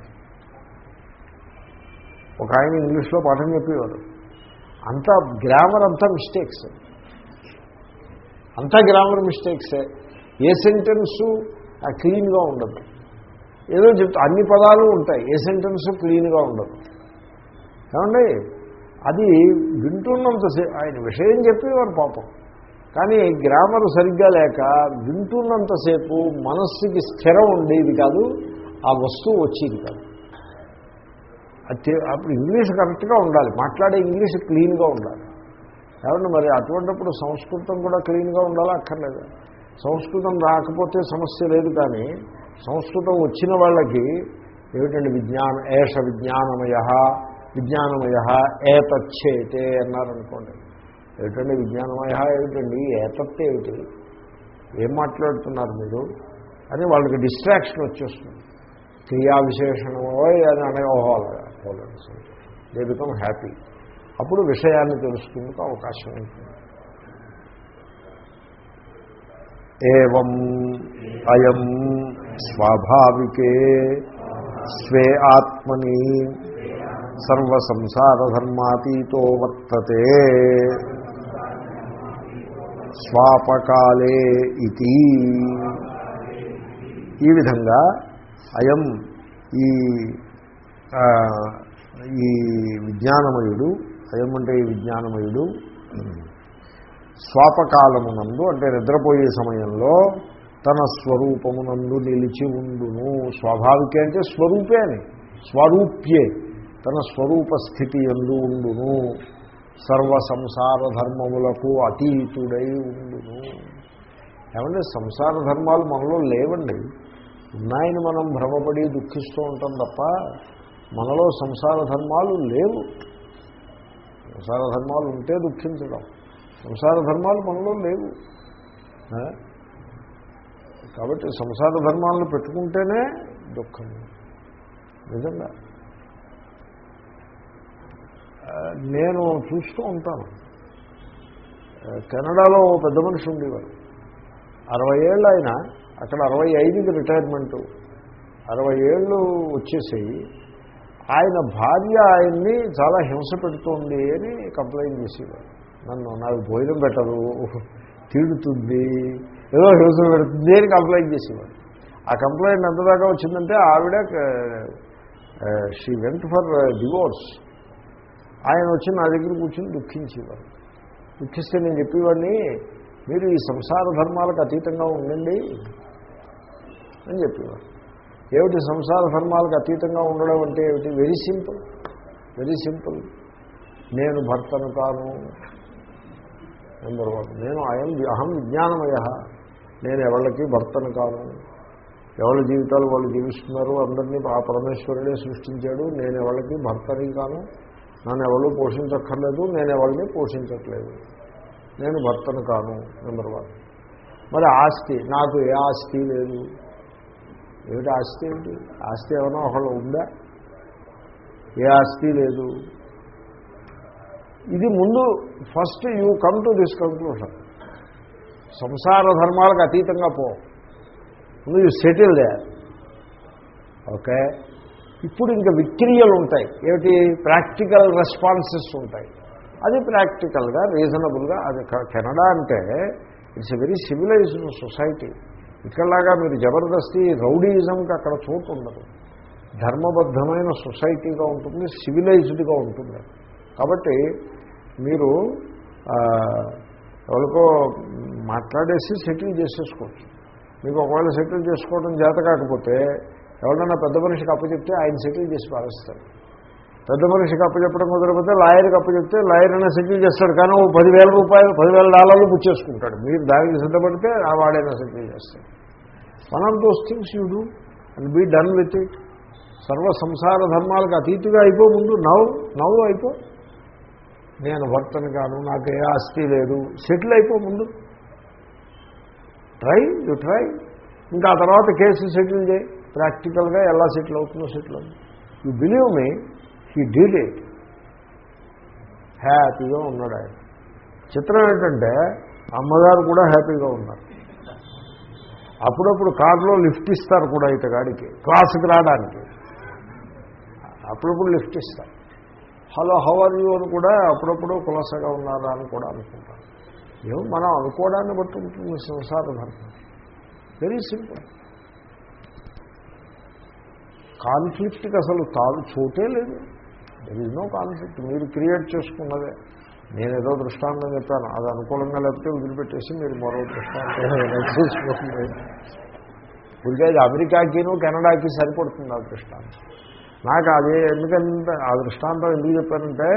ఒక ఆయన ఇంగ్లీష్లో పాఠం చెప్పేవారు. అంతా గ్రామర్ అంతా మిస్టేక్స్ అంతా గ్రామర్ మిస్టేక్సే ఏ సెంటెన్సు క్లీన్గా ఉండదు. ఏదో చెప్తా అన్ని పదాలు ఉంటాయి. ఏ సెంటెన్సు క్లీన్గా ఉండదు. ఏమండి? అది వింటున్నంతసేపు ఆయన విషయం చెప్పేవారు పాపం. కానీ గ్రామర్ సరిగ్గా లేక వింటున్నంతసేపు మనస్సుకి స్థిరం ఉండేది కాదు ఆ వస్తువు వచ్చేది కాదు. అప్పుడు ఇంగ్లీష్ కరెక్ట్గా ఉండాలి. మాట్లాడే ఇంగ్లీష్ క్లీన్గా ఉండాలి. కాబట్టి మరి అటువంటిప్పుడు సంస్కృతం కూడా క్లీన్గా ఉండాలా అక్కర్లేదు. సంస్కృతం రాకపోతే సమస్య లేదు కానీ సంస్కృతం వచ్చిన వాళ్ళకి ఏమిటండి విజ్ఞాన ఏష విజ్ఞానమయ విజ్ఞానమయ ఏతచ్చేతే అన్నారనుకోండి. ఏమిటండి విజ్ఞానమయ ఏమిటండి? ఏతత్ ఏమిటి ఏం మాట్లాడుతున్నారు మీరు? అని వాళ్ళకి డిస్ట్రాక్షన్ వచ్చేస్తుంది. క్రియా విశేషణమో అని అనే ఓహో దే బికమ్ హ్యాపీ అప్పుడు విషయాన్ని తెలుసుకునేందుకు అవకాశం ఉంటుంది. ఏం అయం స్వాభావికే స్వే ఆత్మని సర్వసంసారధర్మాతీతో వర్తతే స్వాపకాలే ఇది ఈ విధంగా అయం ఈ ఈ విజ్ఞానమయుడు అయం అంటే ఈ విజ్ఞానమయుడు స్వాపకాలమునందు అంటే నిద్రపోయే సమయంలో తన స్వరూపమునందు నిలిచి ఉండును. స్వాభావికే అంటే స్వరూపే అని. స్వరూప్యే. తన స్వరూప స్థితి ఎందు ఉండును. సర్వ సంసార ధర్మములకు అతీతుడై ఉండును. ఏమంటే సంసార ధర్మాలు మనలో లేవండి. ఉన్నాయని మనం భ్రమపడి దుఃఖిస్తూ ఉంటాం తప్ప మనలో సంసార ధర్మాలు లేవు. సంసార ధర్మాలు ఉంటే దుఃఖించడం. సంసార ధర్మాలు మనలో లేవు. కాబట్టి సంసార ధర్మాలను పెట్టుకుంటేనే దుఃఖం. నిజంగా. నేను చూస్తూ ఉంటాను. కెనడాలో ఓ పెద్ద మనిషి ఉండేవారు అరవై ఏళ్ళు ఆయన అక్కడ అరవై ఐదుకి రిటైర్మెంటు. అరవై ఏళ్ళు వచ్చేసాయి. ఆయన భార్య ఆయన్ని చాలా హింస పెడుతోంది అని కంప్లైంట్ చేసేవారు నన్ను నాకు భోజనం పెట్టదు తిడుతుంది ఏదో హింస పెడుతుంది అని కంప్లైంట్ చేసేవాడు. ఆ కంప్లైంట్ ఎంత దాకా వచ్చిందంటే ఆవిడ షీ వెంట్ ఫర్ డివోర్స్ ఆయన వచ్చి నా దగ్గర కూర్చొని దుఃఖించేవారు. దుఃఖిస్తే నేను చెప్పేవాడిని మీరు ఈ సంసార ధర్మాలకు అతీతంగా ఉండండి అని చెప్పేవారు. ఏమిటి సంసార ధర్మాలకు అతీతంగా ఉండడం అంటే ఏమిటి? వెరీ సింపుల్ వెరీ సింపుల్ నేను భర్తను కాను. నెంబర్ వన్ నేను అయం అహం విజ్ఞానమయ. నేను ఎవళ్ళకి భర్తను కాను. ఎవరి జీవితాలు వాళ్ళు జీవిస్తున్నారు అందరినీ ఆ పరమేశ్వరుడే సృష్టించాడు. నేను ఎవరికి భర్తని కాను. నన్ను ఎవరు పోషించక్కర్లేదు నేను ఎవరిని పోషించట్లేదు. నేను భర్తను కాను నెంబర్ వన్. మరి ఆస్తి నాకు ఏ ఆస్తి లేదు. ఏమిటి ఆస్తి ఏంటి ఆస్తి ఏమైనా ఒకళ్ళు ఉందా? ఏ ఆస్తి లేదు. ఇది ముందు first you come to this conclusion. సంసార ధర్మాలకు అతీతంగా పో. ముందు యూ సెటిల్ దే. ఓకే? ఇప్పుడు ఇంకా విక్రియలు ఉంటాయి. ఏమిటి? ప్రాక్టికల్ రెస్పాన్సెస్ ఉంటాయి. అది ప్రాక్టికల్గా రీజనబుల్గా అది కెనడా అంటే it's a very civilised society. ఇక్కడలాగా మీరు జబర్దస్తి రౌడీయిజంకి అక్కడ చోటు ఉండదు. ధర్మబద్ధమైన సొసైటీగా ఉంటుంది సివిలైజ్డ్గా ఉంటుంది. కాబట్టి మీరు ఎవరికో మాట్లాడేసి సెటిల్ చేసేసుకోవచ్చు. మీకు ఒకవేళ సెటిల్ చేసుకోవడం చేత కాకపోతే ఎవరైనా పెద్ద మనిషికి అప్పచెప్తే ఆయన సెటిల్ చేసి పారేస్తాడు పెద్ద మనిషికి అప్పచెప్పడం కుదరకపోతే లాయర్కి అప్పచెప్తే లాయర్ అయినా సెటిల్ చేస్తాడు. కానీ ఓ పదివేల రూపాయలు పదివేల డాలర్లు పుచ్చేసుకుంటాడు మీరు దానికి సిద్ధపడితే ఆ వాడైనా సెటిల్ చేస్తాడు. One of those things you do and be done with it సర్వ సంసార ధర్మాలకు అతీతిగా అయిపో ముందు. నవ్వు నవ్వు అయిపో. నేను భర్తను కాను నాకు ఏ ఆస్తి లేదు. సెటిల్ అయిపో ముందు. ట్రై యు ట్రై ఇంకా ఆ తర్వాత కేసు సెటిల్ చేయి. ప్రాక్టికల్గా ఎలా సెటిల్ అవుతుందో సెటిల్ అవుతుంది. You believe me he did it హ్యాపీగా ఉన్నాడు ఆయన. చిత్రం ఏంటంటే అమ్మగారు కూడా హ్యాపీగా ఉన్నారు. అప్పుడప్పుడు కారులో లిఫ్ట్ ఇస్తారు కూడా ఇతగాడికి క్లాస్కి రావడానికి. అప్పుడప్పుడు లిఫ్ట్ ఇస్తారు. హలో హౌ ఆర్ యూ అని కూడా అప్పుడప్పుడు కులసగా ఉన్నారా అని కూడా అనుకుంటారు. ఏమో మనం అనుకోవడాన్ని బట్టి ఉంటుంది సంసార ధర్మం వెరీ సింపుల్ కాన్ఫ్లిక్ట్కి అసలు తాను చోటే లేదు. దెర్ ఇస్ నో కాన్ఫ్లిక్ట్ మీరు క్రియేట్ చేసుకున్నదే. నేను ఏదో దృష్టాంతం చెప్పాను. అది అనుకూలంగా లేకపోతే వదిలిపెట్టేసి మీరు మరో దృష్టాంతం చూసుకోండి. ఇదిగా ఇది అమెరికాకిను కెనడాకి సరిపడుతుంది ఆ దృష్టాంతం. నాకు అది ఎందుకంటే ఆ దృష్టాంతం ఎందుకు చెప్పానంటే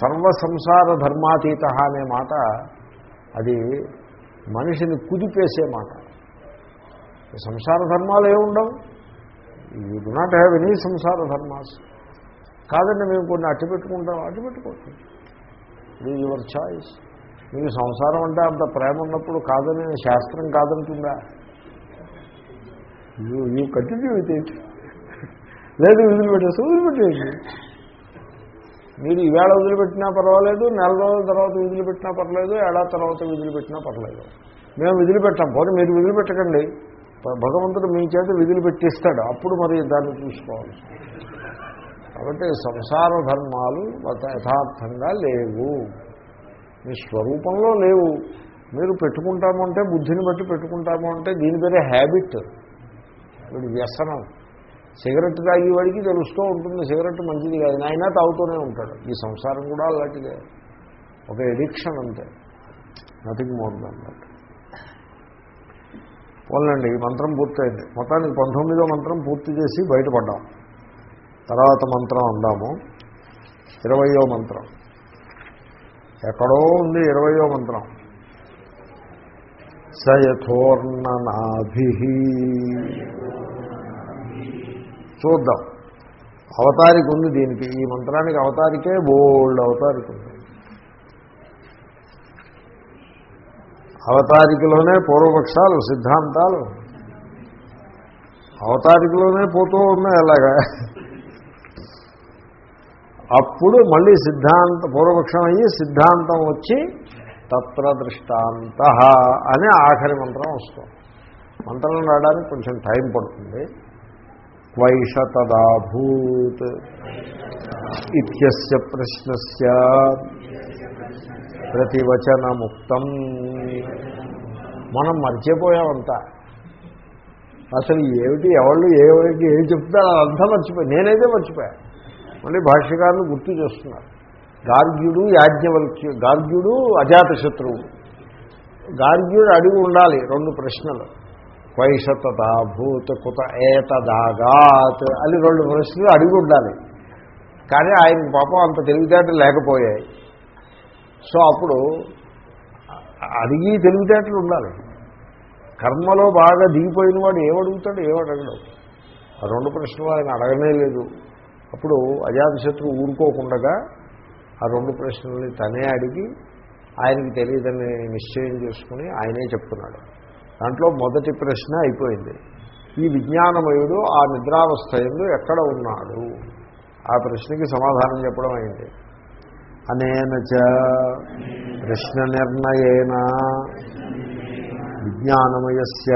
సర్వ సంసార ధర్మాతీత అనే మాట అది మనిషిని కుదిపేసే మాట. సంసార ధర్మాలు ఏముండవు? You do not have any సంసార ధర్మాస్ కాదండి మేము కొన్ని అట్టి పెట్టుకుంటాం అట్టి పెట్టుకోవచ్చు ఇది యువర్ చాయిస్ మీకు సంసారం అంటే అంత ప్రేమ ఉన్నప్పుడు కాదని శాస్త్రం కాదంటుందా? You you continue with it లేదు వదిలిపెట్టేసి వదిలిపెట్టేసి మీరు ఈవేళ వదిలిపెట్టినా పర్వాలేదు నెల రోజుల తర్వాత వదిలిపెట్టినా పర్లేదు ఏడాది తర్వాత వదిలిపెట్టినా పర్లేదు. మేము వదిలిపెట్టాం. పోనీ మీరు వదిలిపెట్టకండి. భగవంతుడు మీ చేత విధులు పెట్టిస్తాడు. అప్పుడు మరి దాన్ని చూసుకోవాలి. కాబట్టి సంసార ధర్మాలు యథార్థంగా లేవు. మీ స్వరూపంలో లేవు. మీరు పెట్టుకుంటాము అంటే బుద్ధిని బట్టి పెట్టుకుంటాము అంటే దీని పేరే హ్యాబిట్ వీడు వ్యసనం. సిగరెట్ తాగేవాడికి తెలుస్తూ ఉంటుంది సిగరెట్ మంచిది కాదు. అయినా తాగుతూనే ఉంటాడు. ఈ సంసారం కూడా అలాంటిదే. ఒక ఎడిక్షన్ అంతే. నథింగ్ మోర్ దాన్ దట్ పోలండి ఈ మంత్రం పూర్తయింది. మొత్తానికి పంతొమ్మిదో మంత్రం పూర్తి చేసి బయటపడ్డాం. తర్వాత మంత్రం అందాము. ఇరవయో మంత్రం. ఎక్కడో ఉంది ఇరవయో మంత్రం. సయథోర్ణనాభి. చూద్దాం. అవతారిక ఉంది దీనికి. ఈ మంత్రానికి అవతారికే బోల్డ్ అవతారిక ఉంది అవతారికలోనే పూర్వపక్షాలు సిద్ధాంతాలు. అవతారికలోనే పోతూ ఉన్నాయి అలాగా. అప్పుడు మళ్ళీ సిద్ధాంత పూర్వపక్షం అయ్యి సిద్ధాంతం వచ్చి తత్ర దృష్టాంత అని ఆఖరి మంత్రం వస్తుంది. మంత్రం రావడానికి కొంచెం టైం పడుతుంది. క్వైష తదాభూత్ ఇత్యస్య ప్రశ్నస్య ప్రతివచనముక్తం. మనం మర్చిపోయామంతా. అసలు ఏమిటి ఎవళ్ళు ఏవైతే ఏం చెప్తారో అదంతా మర్చిపోయి. నేనైతే మర్చిపోయా. మళ్ళీ భాష్యకారులు గుర్తు చేస్తున్నారు. గార్గ్యుడు యాజ్ఞవల్క్యు గార్గ్యుడు అజాతశత్రువు. గార్గ్యుడు అడిగి ఉండాలి రెండు ప్రశ్నలు. క్వైషతదా భూత కుత ఏతదాగాత్ అని రెండు ప్రశ్నలు అడిగి ఉండాలి. కానీ ఆయన పాపం అంత తెలివితేటలు లేకపోయాయి. సో అప్పుడు అడిగి తెలివితేటలు ఉండాలి. కర్మలో బాగా దిగిపోయిన వాడు ఏమడుగుతాడు ఏమడగడు. ఆ రెండు ప్రశ్నలు ఆయన అడగనే లేదు. అప్పుడు అజాతశత్రువు ఊరుకోకుండా ఆ రెండు ప్రశ్నల్ని తనే అడిగి ఆయనకి తెలియదని నిశ్చయం చేసుకుని ఆయనే చెప్తున్నాడు. దాంట్లో మొదటి ప్రశ్న అయిపోయింది. ఈ విజ్ఞానమయుడు ఆ నిద్రావస్థ ఎందు ఎక్కడ ఉన్నాడు? ఆ ప్రశ్నకి సమాధానం చెప్పడం అయింది అనేన ప్రశ్న నిర్ణయన విజ్ఞానమయస్య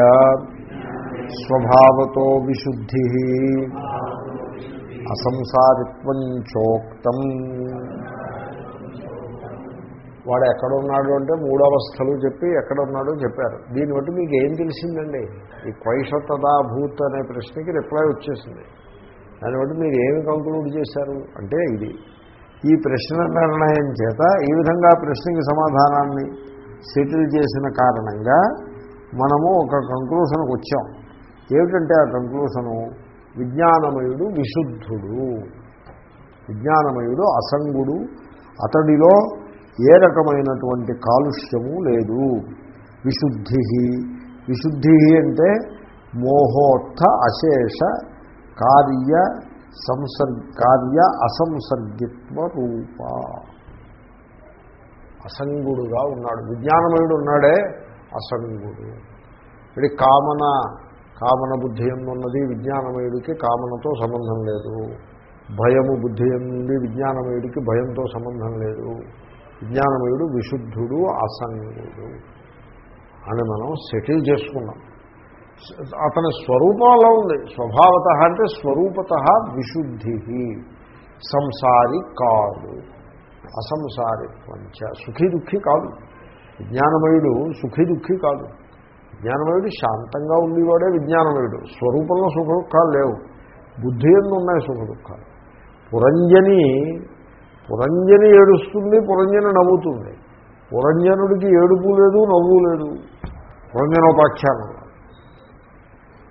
స్వభావతో విశుద్ధి అసంసారిత్వం చోక్తం. వాడు ఎక్కడున్నాడు అంటే మూడవస్థలు చెప్పి ఎక్కడ ఉన్నాడో చెప్పారు. దీన్ని బట్టి మీకు ఏం తెలిసిందండి? ఈ క్వైషతదాభూత్ అనే ప్రశ్నకి రిప్లై వచ్చేసింది. దాన్ని బట్టి మీరు ఏమి కంక్లూడ్ చేశారు? అంటే ఇది ఈ ప్రశ్న నిర్ణయం చేత ఈ విధంగా ప్రశ్నకి సమాధానాన్ని సెటిల్ చేసిన కారణంగా మనము ఒక కంక్లూషన్కి వచ్చాం. ఏమిటంటే ఆ కంక్లూషను విజ్ఞానమయుడు విశుద్ధుడు విజ్ఞానమయుడు అసంగుడు అతడిలో ఏ రకమైనటువంటి కాలుష్యము లేదు. విశుద్ధి విశుద్ధి అంటే మోహోత్థ అశేష కార్య సంసర్గ కార్య అసంసర్గిత్వ రూప. అసంగుడుగా ఉన్నాడు. విజ్ఞానమయుడు ఉన్నాడే అసంగుడు. ఇది కామన కామన బుద్ధి ఉన్నది విజ్ఞానమయుడికి కామనతో సంబంధం లేదు. భయము బుద్ధి నుండి విజ్ఞానమయుడికి భయంతో సంబంధం లేదు. విజ్ఞానమయుడు విశుద్ధుడు అసంగుడు అని మనం సెటిల్ చేసుకున్నాం. అతని స్వరూపంలో ఉంది. స్వభావత అంటే స్వరూపత విశుద్ధి. సంసారి కాదు. అసంసారిత్వంచ సుఖీ దుఃఖి కాదు. విజ్ఞానమయుడు సుఖీ దుఃఖి కాదు. విజ్ఞానమయుడు శాంతంగా ఉండేవాడే విజ్ఞానమయుడు. స్వరూపంలో సుఖ దుఃఖాలు లేవు. బుద్ధి ఎందు ఉన్నాయి సుఖ దుఃఖాలు. పురంజని పురంజని ఏడుస్తుంది పురంజని నవ్వుతుంది. పురంజనుడికి ఏడుపు లేదు నవ్వు లేదు. పురంజనోపాఖ్యానంలో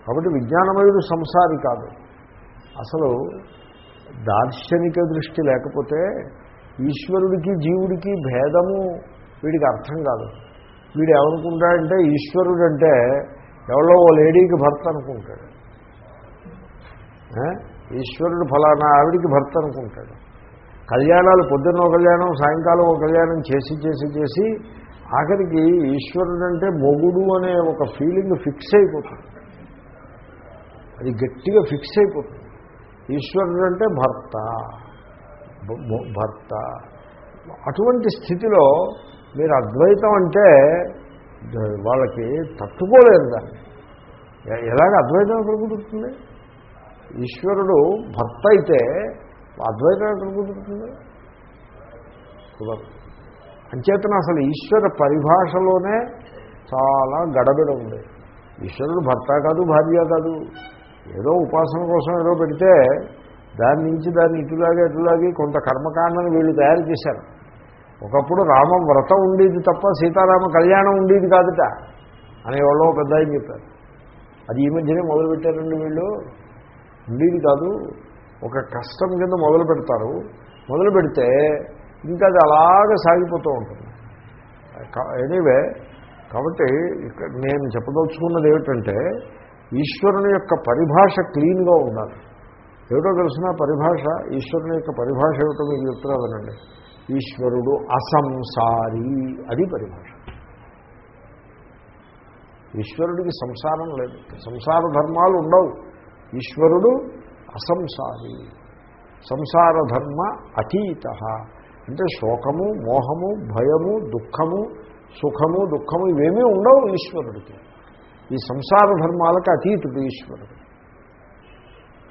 కాబట్టి విజ్ఞానమయుడు సంసారి కాదు. అసలు దార్శనిక దృష్టి లేకపోతే ఈశ్వరుడికి జీవుడికి భేదము వీడికి అర్థం కాదు. వీడు ఏమనుకుంటాడంటే ఈశ్వరుడు అంటే ఎవరో ఓ లేడీకి భర్త అనుకుంటాడు. ఈశ్వరుడు ఫలానా ఆవిడికి భర్త అనుకుంటాడు. కళ్యాణాలు పొద్దున్న ఒక కళ్యాణం సాయంకాలం ఒక కళ్యాణం చేసి చేసి చేసి ఆఖరికి ఈశ్వరుడు అంటే మొగుడు అనే ఒక ఫీలింగ్ ఫిక్స్ అయిపోతుంది. అది గట్టిగా ఫిక్స్ అయిపోతుంది. ఈశ్వరుడు అంటే భర్త భర్త. అటువంటి స్థితిలో మీరు అద్వైతం అంటే వాళ్ళకి తట్టుకోలేరు దాన్ని. ఎలాగ అద్వైతం ఎక్కడ కుదురుతుంది? ఈశ్వరుడు భర్త అయితే అద్వైతం ఎక్కడ కుదురుతుంది? కుదరదు. అంచేతన అసలు ఈశ్వర పరిభాషలోనే చాలా గడబిడ ఉంది. ఈశ్వరుడు భర్త కాదు భార్య కాదు. ఏదో ఉపాసన కోసం ఏదో పెడితే దాని నుంచి దాన్ని ఇటులాగే ఇటులాగి కొంత కర్మకాండను వీళ్ళు తయారు చేశారు. ఒకప్పుడు రామ వ్రతం ఉండేది తప్ప సీతారామ కళ్యాణం ఉండేది కాదుట అనేవాళ్ళు పెద్ద ఆయన చెప్పారు. అది ఈ మధ్యనే మొదలుపెట్టారండి వీళ్ళు. ఉండేది కాదు ఒక కష్టం కింద మొదలు పెడతారు. మొదలు పెడితే ఇంకా అది అలాగే సాగిపోతూ ఉంటుంది. ఎనీవే కాబట్టి ఇక్కడ నేను చెప్పదలుచుకున్నది ఏమిటంటే ఈశ్వరుని యొక్క పరిభాష క్లీన్గా ఉండాలి. ఏమిటో తెలిసిన? పరిభాష ఈశ్వరుని యొక్క పరిభాష ఏమిటో మీరు చెప్తున్నా వినండి. ఈశ్వరుడు అసంసారి అది పరిభాష. ఈశ్వరుడికి సంసారం లేదు. సంసార ధర్మాలు ఉండవు. ఈశ్వరుడు అసంసారి. సంసార ధర్మ అతీత. అంటే శోకము మోహము భయము దుఃఖము సుఖము దుఃఖము ఇవేమీ ఉండవు ఈశ్వరుడికి. ఈ సంసార ధర్మాలకు అతీతుడు ఈశ్వరుడు.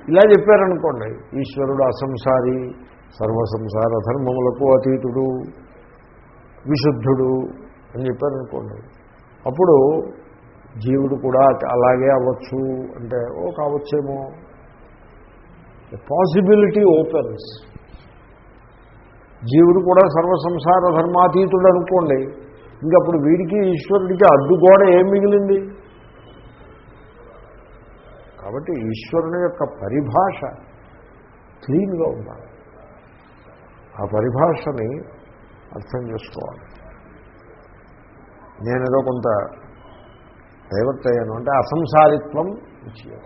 ఇలా చెప్పారనుకోండి ఈశ్వరుడు అసంసారి సర్వసంసార ధర్మములకు అతీతుడు విశుద్ధుడు అని చెప్పారనుకోండి. అప్పుడు జీవుడు కూడా అలాగే అవ్వచ్చు అంటే ఓ కావచ్చేమో. పాసిబిలిటీ ఓపెన్స్ జీవుడు కూడా సర్వసంసార ధర్మాతీతుడు అనుకోండి ఇంకప్పుడు వీడికి ఈశ్వరుడికి అడ్డుగోడ ఏం మిగిలింది? కాబట్టి ఈశ్వరుని యొక్క పరిభాష క్లీన్గా ఉండాలి. ఆ పరిభాషని అర్థం చేసుకోవాలి. నేనేదో కొంత డైవర్ట్ అయ్యాను అంటే అసంసారిత్వం విషయం.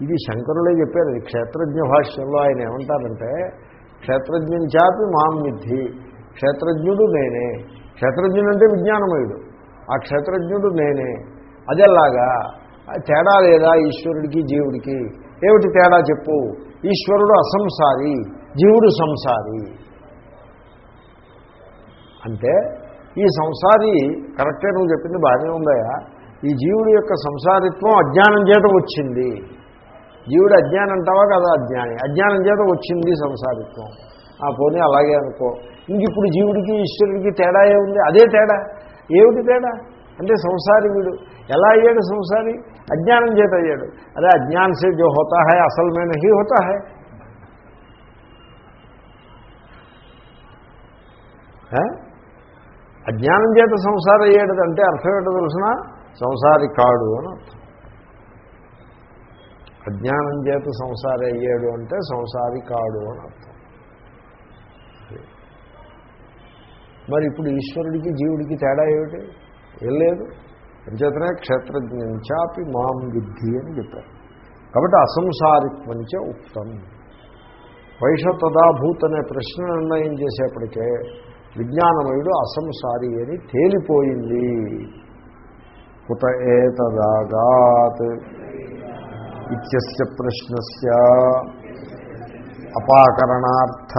ఇది శంకరులే చెప్పారు క్షేత్రజ్ఞ భాష్యంలో ఆయన ఏమంటారంటే క్షేత్రజ్ఞం చాపి మాం విద్ధి క్షేత్రజ్ఞుడు నేనే. క్షేత్రజ్ఞుడు అంటే విజ్ఞానమయుడు. ఆ క్షేత్రజ్ఞుడు నేనే. అదేలాగా? తేడా లేదా ఈశ్వరుడికి జీవుడికి? ఏమిటి తేడా చెప్పు? ఈశ్వరుడు అసంసారి జీవుడు సంసారి. అంటే ఈ సంసారి కరెక్టే నువ్వు చెప్పింది బాగానే ఉందయా ఈ జీవుడి యొక్క సంసారిత్వం అజ్ఞానం చేత వచ్చింది. జీవుడు అజ్ఞానం అంటావా కదా అజ్ఞాని? అజ్ఞానం చేత వచ్చింది సంసారిత్వం. ఆ పోనీ అలాగే అనుకో. ఇంక ఇప్పుడు జీవుడికి ఈశ్వరుడికి తేడా ఏముంది? అదే తేడా. ఏమిటి తేడా? అంటే సంసారి వీడు. ఎలా అయ్యాడు సంసారి? అజ్ఞానం చేత అయ్యాడు. అదే అజ్ఞానం సే జో హోతా హై అసలు మే నహీ హోతా హై? అజ్ఞానం చేత సంసారం అయ్యాడు అంటే అర్థం ఏంటో తెలిసిన? సంసారి కాడు అని అర్థం. అజ్ఞానం చేత సంసారి అయ్యాడు అంటే సంసారి కాడు అని అర్థం. మరి ఇప్పుడు ఈశ్వరుడికి జీవుడికి తేడా ఏమిటి? ఏం లేదు. అంచేతనే క్షేత్రజ్ఞంచాపి మాం విద్ధి అని చెప్పారు. కాబట్టి అసంసారిత్వంచే ఉక్తం. వైషతదాభూత్ అనే ప్రశ్న నిర్ణయం చేసేప్పటికే విజ్ఞానమయుడు అసంసారి అని తేలిపోయింది. కుత ఏతదాగాత్ ఇత్యస్య ప్రశ్నస్య అపాకరణార్థ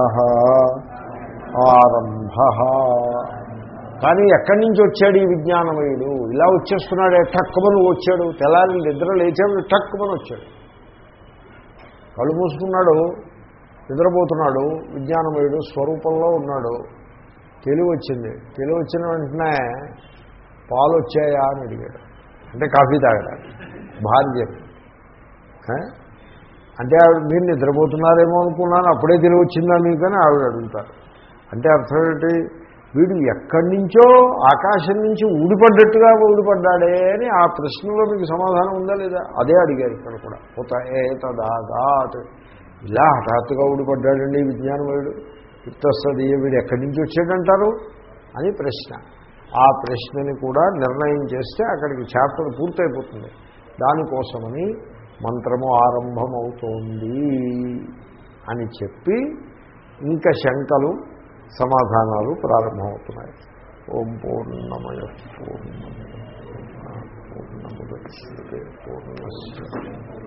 ఆరంభ కానీ ఎక్కడి నుంచి వచ్చాడు ఈ విజ్ఞానమయుడు? ఇలా వచ్చేస్తున్నాడే టక్కుమని వచ్చాడు? తెల్లారి నిద్ర లేచాడు టక్కుమని వచ్చాడు. కళ్ళు మూసుకున్నాడు నిద్రపోతున్నాడు విజ్ఞానమయుడు స్వరూపంలో ఉన్నాడు. తెలివి వచ్చింది. తెలివి వచ్చిన వెంటనే పాలు వచ్చాయా అని అడిగాడు. అంటే కాఫీ తాగడానికి భార్య. అంటే ఆవిడ మీరు నిద్రపోతున్నారేమో అనుకున్నాను అప్పుడే తెలివి వచ్చిందా మీకు అని ఆవిడ అడుగుతారు. అంటే అర్థం ఏంటి? వీడు ఎక్కడి నుంచో ఆకాశం నుంచి ఊడిపడ్డట్టుగా ఊడిపడ్డాడే అని ఆ ప్రశ్నలో మీకు సమాధానం ఉందా లేదా? అదే అడిగారు ఇక్కడ కూడా. ఉత ఏతదాదాత్. ఇలా హఠాత్తుగా ఊడిపడ్డాడండి ఈ విజ్ఞానమయుడు ఇత్తస్తుంది వీడు ఎక్కడి నుంచి వచ్చాడంటారు? అని ప్రశ్న. ఆ ప్రశ్నని కూడా నిర్ణయం చేస్తే అక్కడికి చాప్టర్ పూర్తయిపోతుంది. దానికోసమని మంత్రము ఆరంభమవుతోంది అని చెప్పి ఇంకా శంకలు సమాధానాలు ప్రారంభమవుతున్నాయి. ఓం పూర్ణమయ పూర్ణమయ పూర్ణముద్యే పూర్ణ